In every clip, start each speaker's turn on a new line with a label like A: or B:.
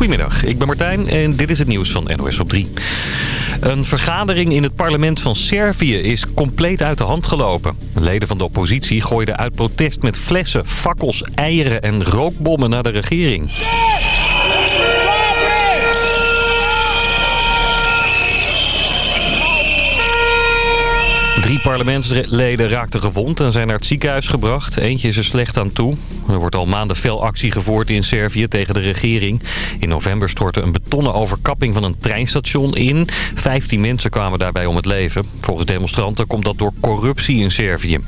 A: Goedemiddag, ik ben Martijn en dit is het nieuws van NOS op 3. Een vergadering in het parlement van Servië is compleet uit de hand gelopen. Leden van de oppositie gooiden uit protest met flessen, fakkels, eieren en rookbommen naar de regering. Drie parlementsleden raakten gewond en zijn naar het ziekenhuis gebracht. Eentje is er slecht aan toe. Er wordt al maanden fel actie gevoerd in Servië tegen de regering. In november stortte een betonnen overkapping van een treinstation in. Vijftien mensen kwamen daarbij om het leven. Volgens demonstranten komt dat door corruptie in Servië.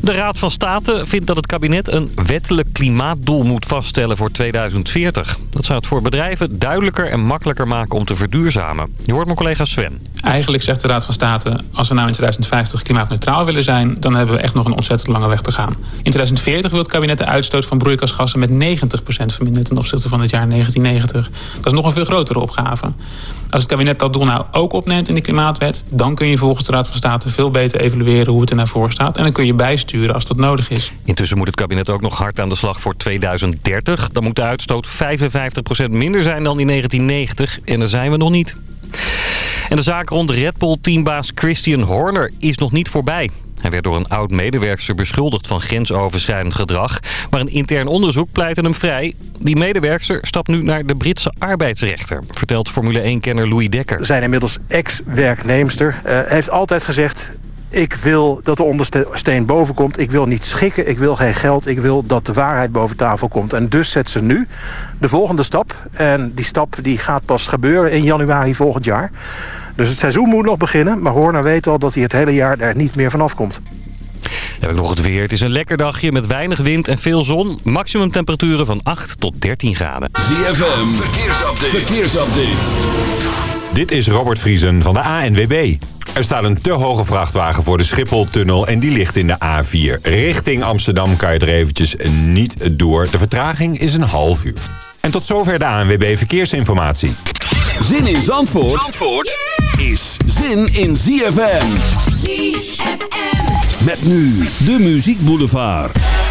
A: De Raad van State vindt dat het kabinet een wettelijk klimaatdoel moet vaststellen voor 2040. Dat zou het voor bedrijven duidelijker en makkelijker maken om te verduurzamen. Je hoort mijn collega Sven.
B: Eigenlijk zegt de Raad van State, als we nou in 2050 klimaatneutraal willen zijn... dan hebben we echt nog een ontzettend lange weg te gaan. In 2040 wil het kabinet de uitstoot van broeikasgassen met 90% verminderen... ten opzichte van het jaar 1990. Dat is nog een veel grotere opgave. Als het kabinet dat doel nou ook opneemt in de klimaatwet... dan kun je volgens de Raad van State veel beter evalueren hoe het er naar voor staat. En dan kun je bijsturen als dat nodig is.
A: Intussen moet het kabinet ook nog hard aan de slag voor 2030. Dan moet de uitstoot 55% minder zijn dan in 1990. En daar zijn we nog niet. En de zaak rond Red Bull-teambaas Christian Horner is nog niet voorbij. Hij werd door een oud-medewerkster beschuldigd van grensoverschrijdend gedrag. Maar een intern onderzoek pleitte hem vrij. Die medewerkster stapt nu naar de Britse arbeidsrechter, vertelt Formule 1-kenner Louis Dekker.
C: Zijn inmiddels ex-werknemster. Uh, heeft altijd gezegd, ik wil dat de ondersteen boven komt. Ik wil niet schikken. Ik wil geen geld. Ik wil dat de waarheid boven tafel komt. En dus zet ze nu de volgende stap. En die stap die gaat pas gebeuren in januari volgend jaar. Dus het seizoen moet nog beginnen. Maar Horner weet al dat hij het hele jaar er niet meer vanaf komt.
A: heb ik nog het weer. Het is een lekker dagje met weinig wind en veel zon. Maximum temperaturen van 8 tot 13 graden.
D: ZFM, verkeersupdate. verkeersupdate.
E: Dit is Robert Vriesen van de ANWB. Er staat een te hoge vrachtwagen voor de Schipholtunnel en die ligt in de A4. Richting Amsterdam kan je er eventjes niet door. De vertraging is een half uur. En tot zover de ANWB Verkeersinformatie.
D: Zin in Zandvoort, Zandvoort is zin in ZFM.
F: ZFM.
D: Met nu de Muziek Boulevard.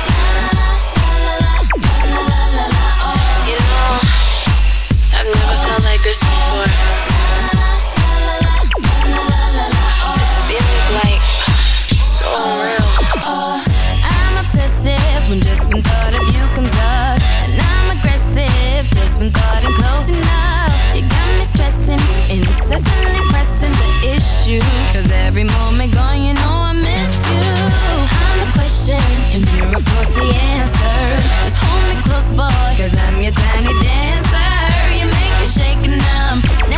F: Incessantly pressing the issue. Cause every moment gone, you know I miss you. I'm the question, and you're of course the answer. Just hold me close, boy, cause I'm your tiny dancer. You make me shake and I'm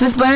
F: with
G: words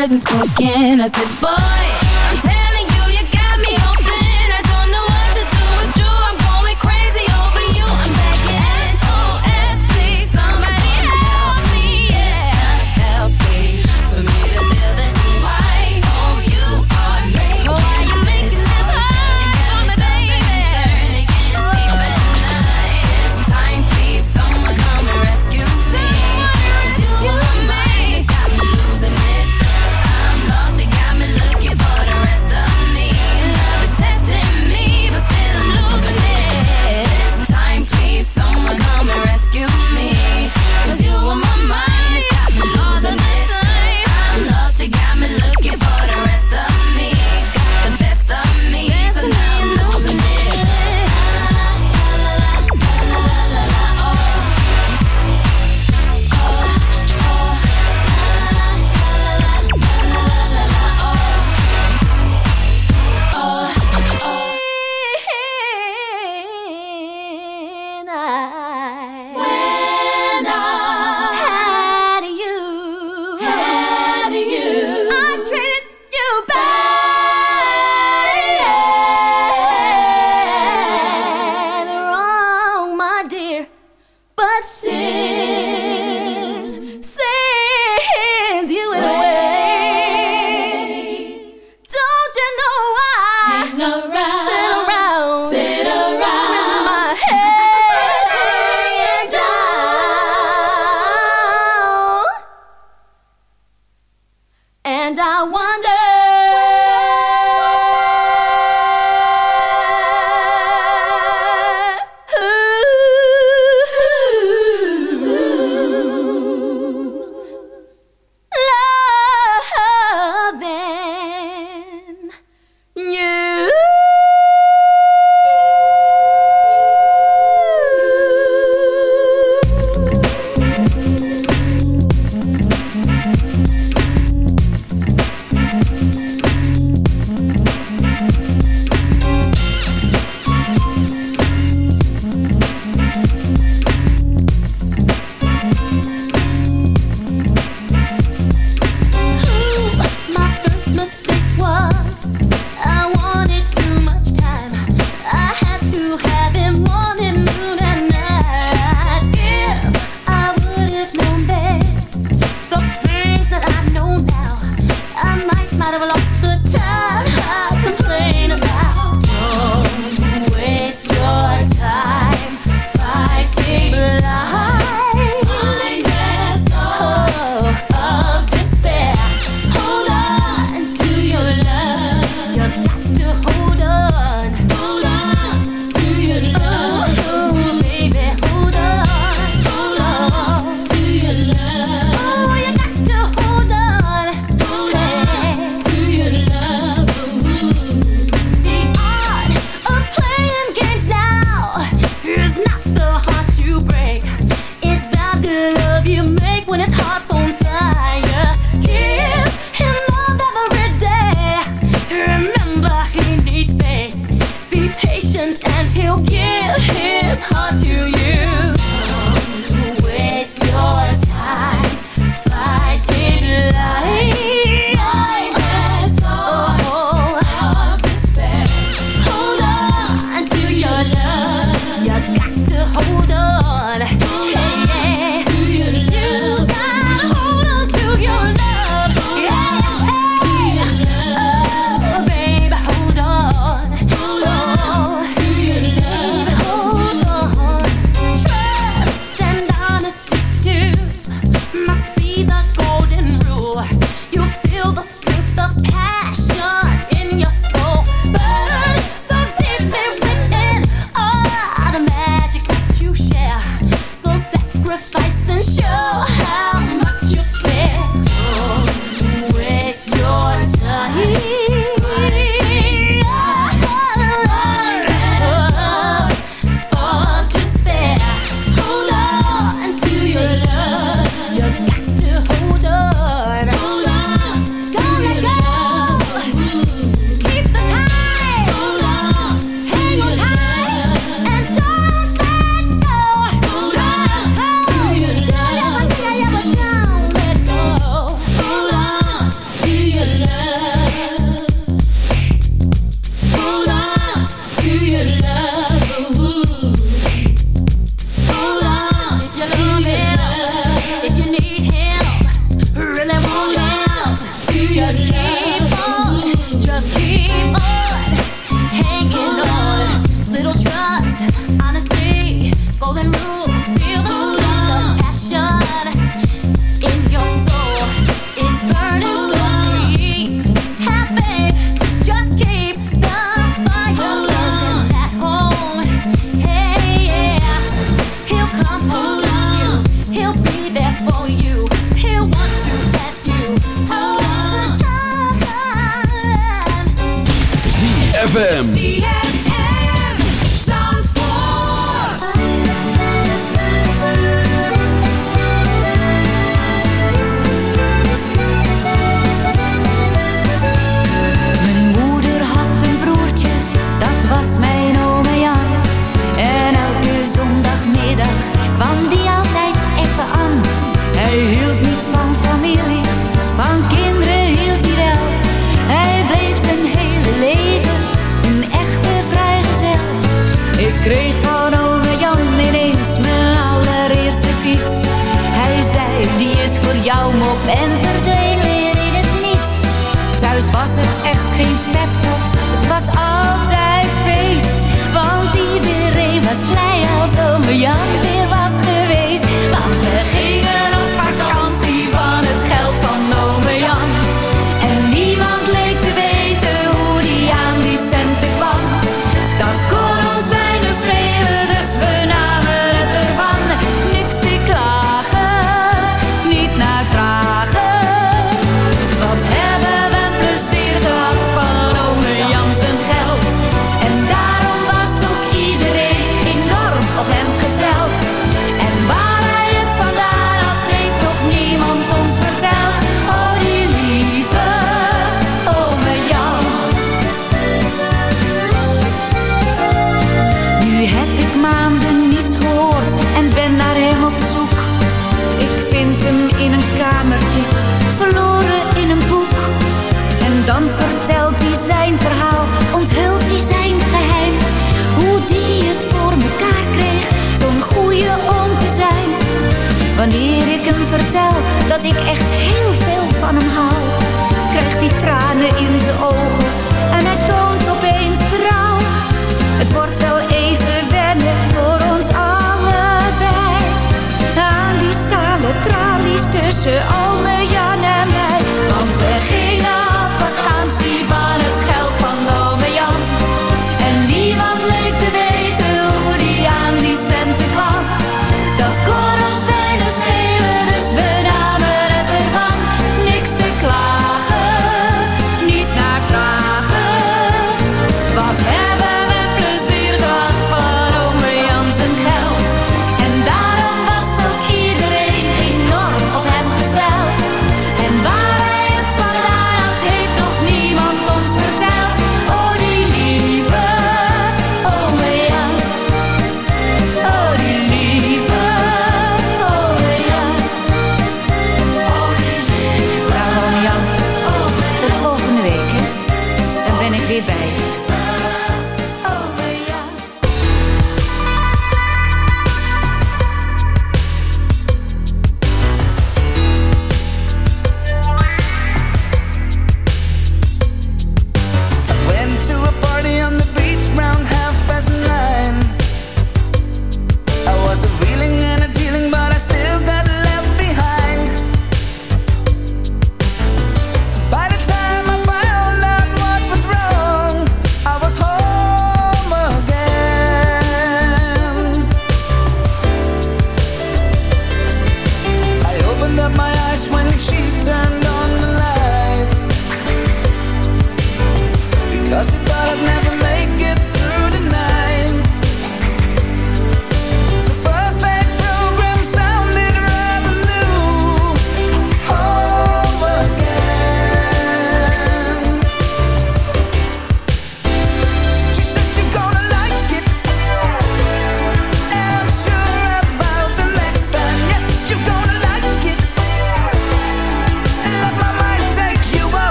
H: tralies tussen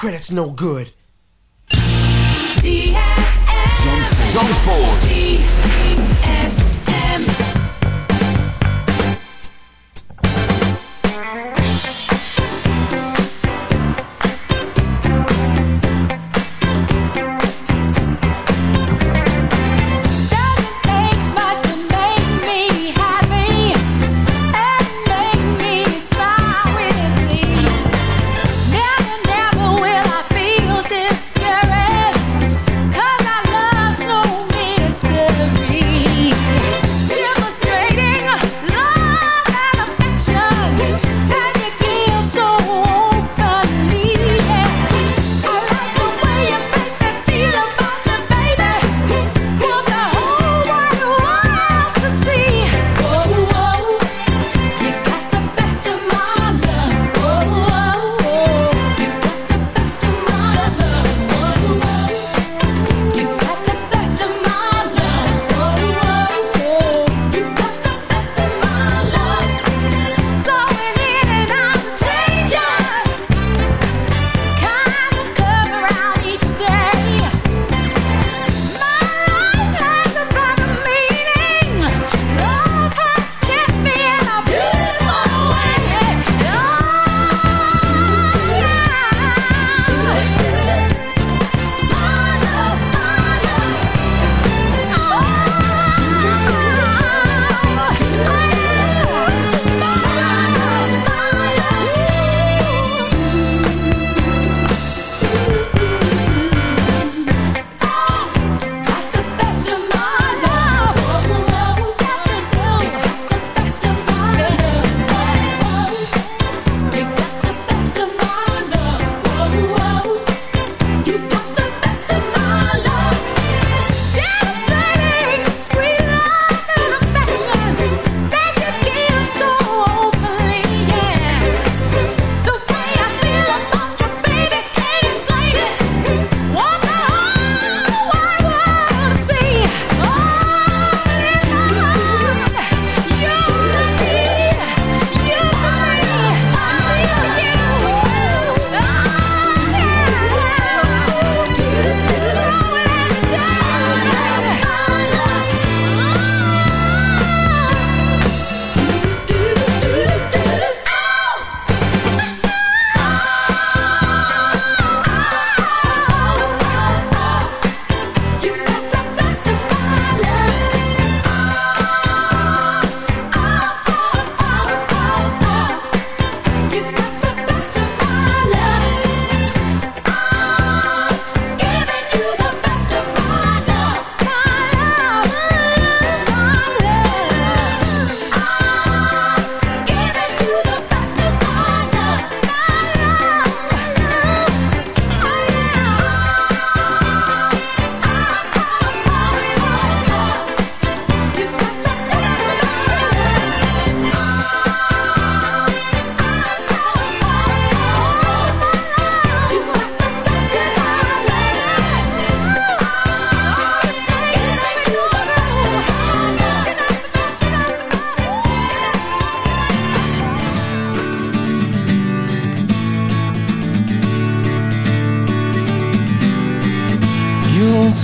D: credit's no good.
H: Zandvoort.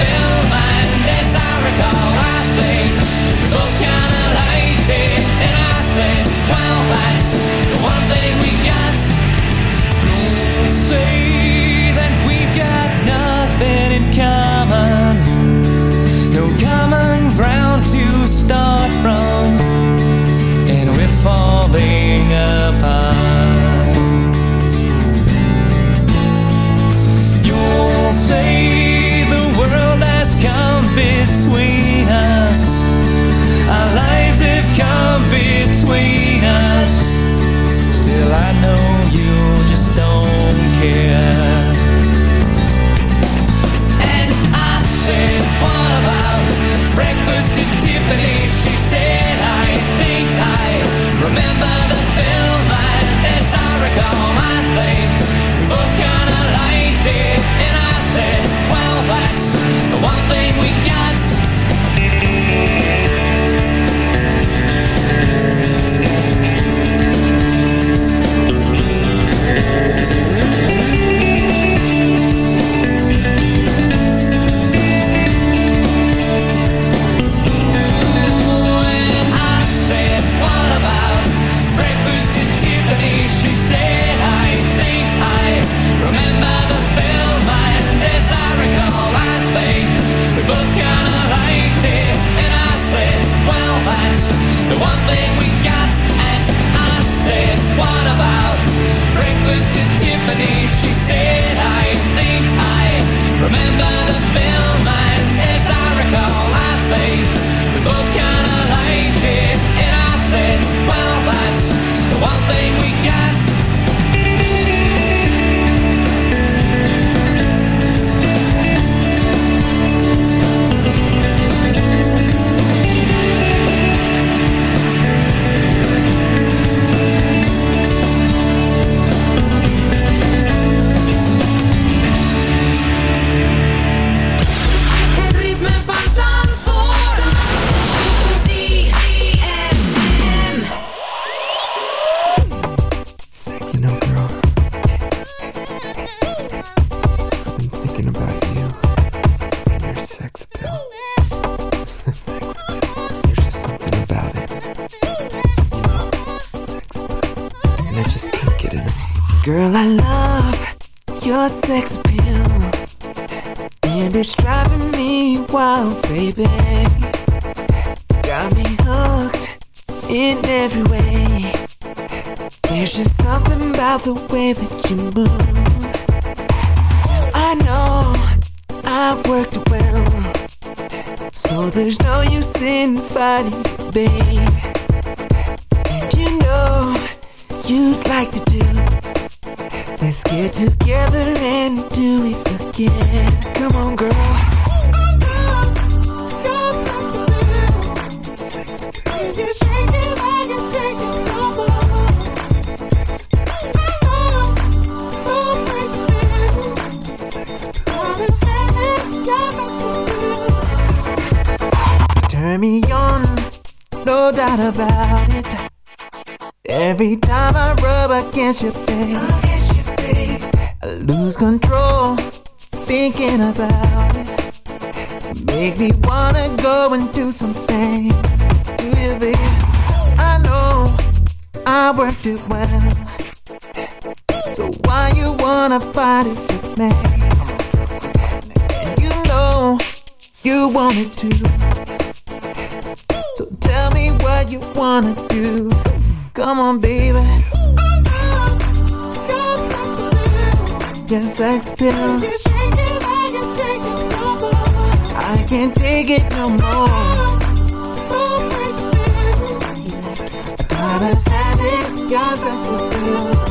I: Still, my days I recall. I
J: worked it well. So why you wanna fight it with me? You know you wanted to. So tell me what you wanna do. Come on, baby. Your sex pill. I can't take it no more. casas, no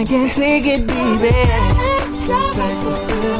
J: I can't take it, baby.
K: It's.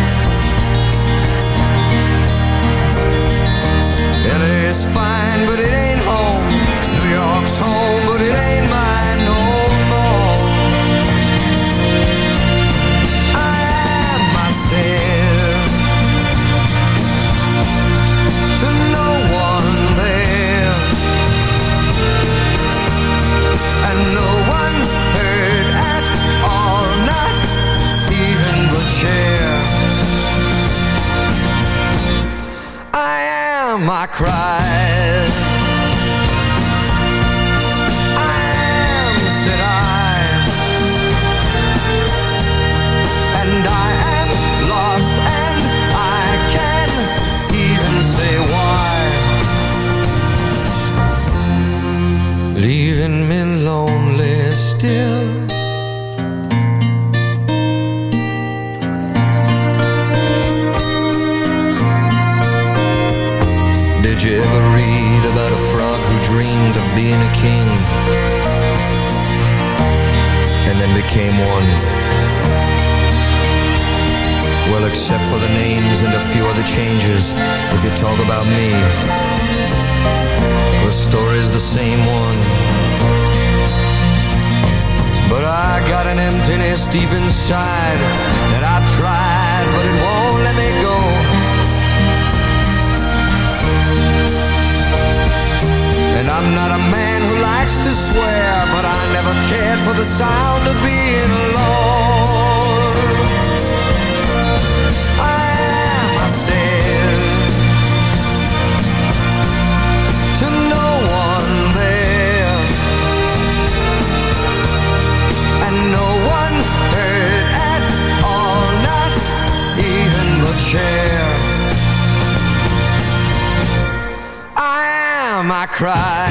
L: inside that I've tried, but it won't let me go. And I'm not a man who likes to swear, but I never cared for the sound of being alone.
D: cry.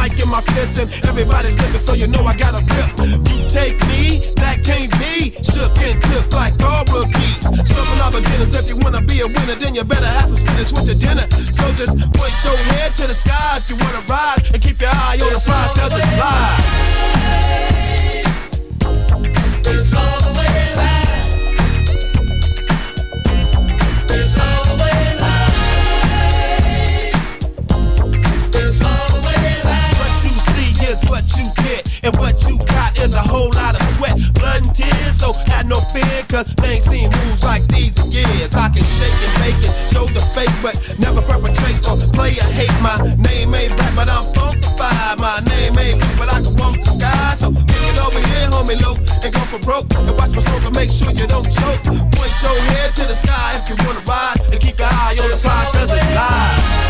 M: Mic in my fist, and everybody's looking, so you know I got a grip. You take me, that can't be. Shook and tipped like all rookies. Some of beginners, if you wanna be a winner, then you better have some spinach with your dinner. So just point your head to the sky if you wanna ride, and keep your eye on the prize, cause it's live. It's all and what you got is a whole lot of sweat, blood, and tears. So had no fear, cause they ain't seen moves like these in years. I can shake and bake and show the fake, but never perpetrate or play or hate. My name ain't rap, but I'm funkified. My name ain't Luke, but I can walk the sky. So kick it over here, homie, low, and go for broke. And watch my smoke and make sure you don't choke. Point your head to the sky if you wanna ride, and keep your eye on the prize, cause it's live.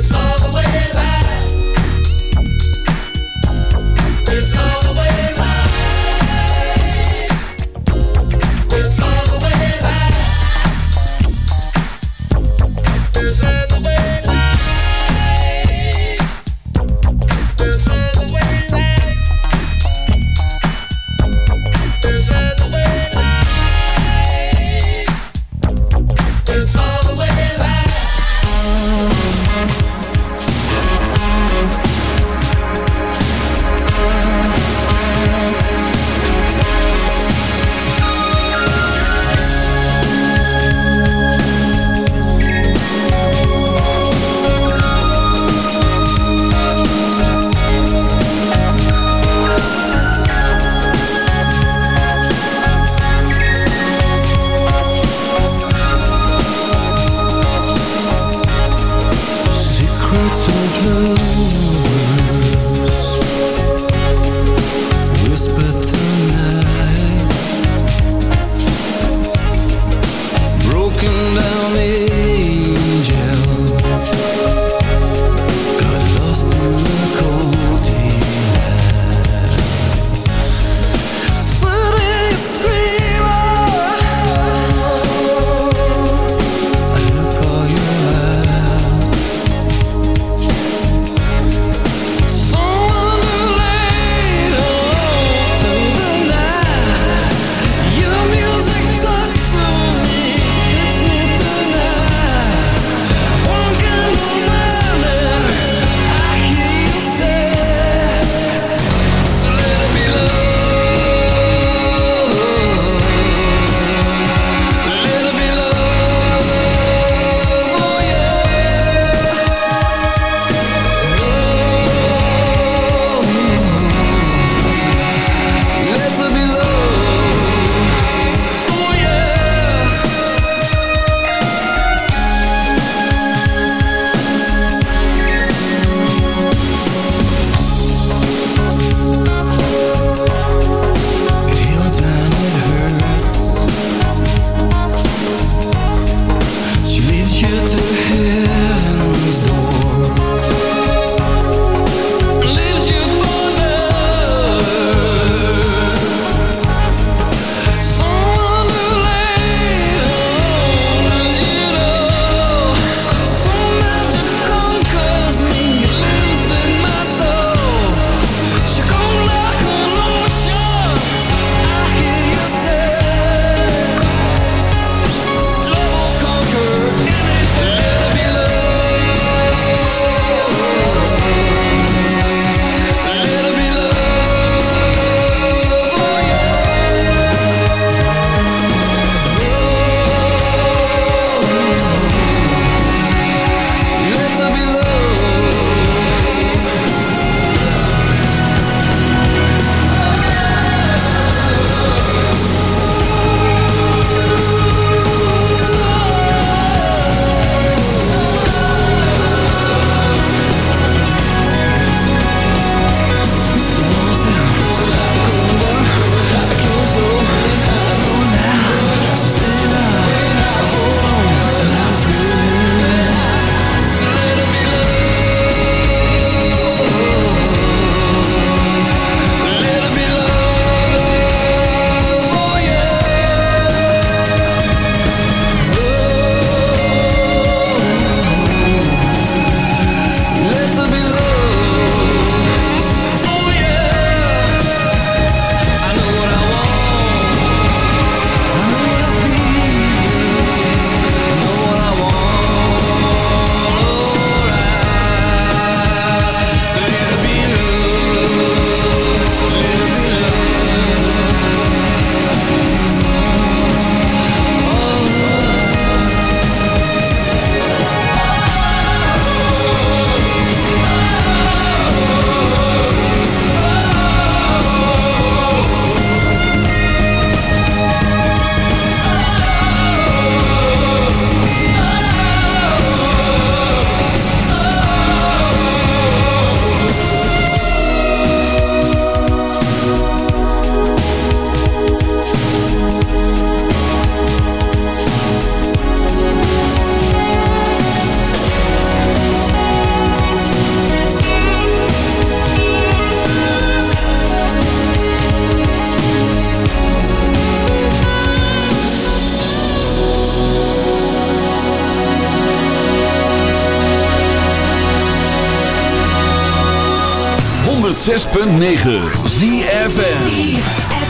M: It's all
N: 106.9 ZFN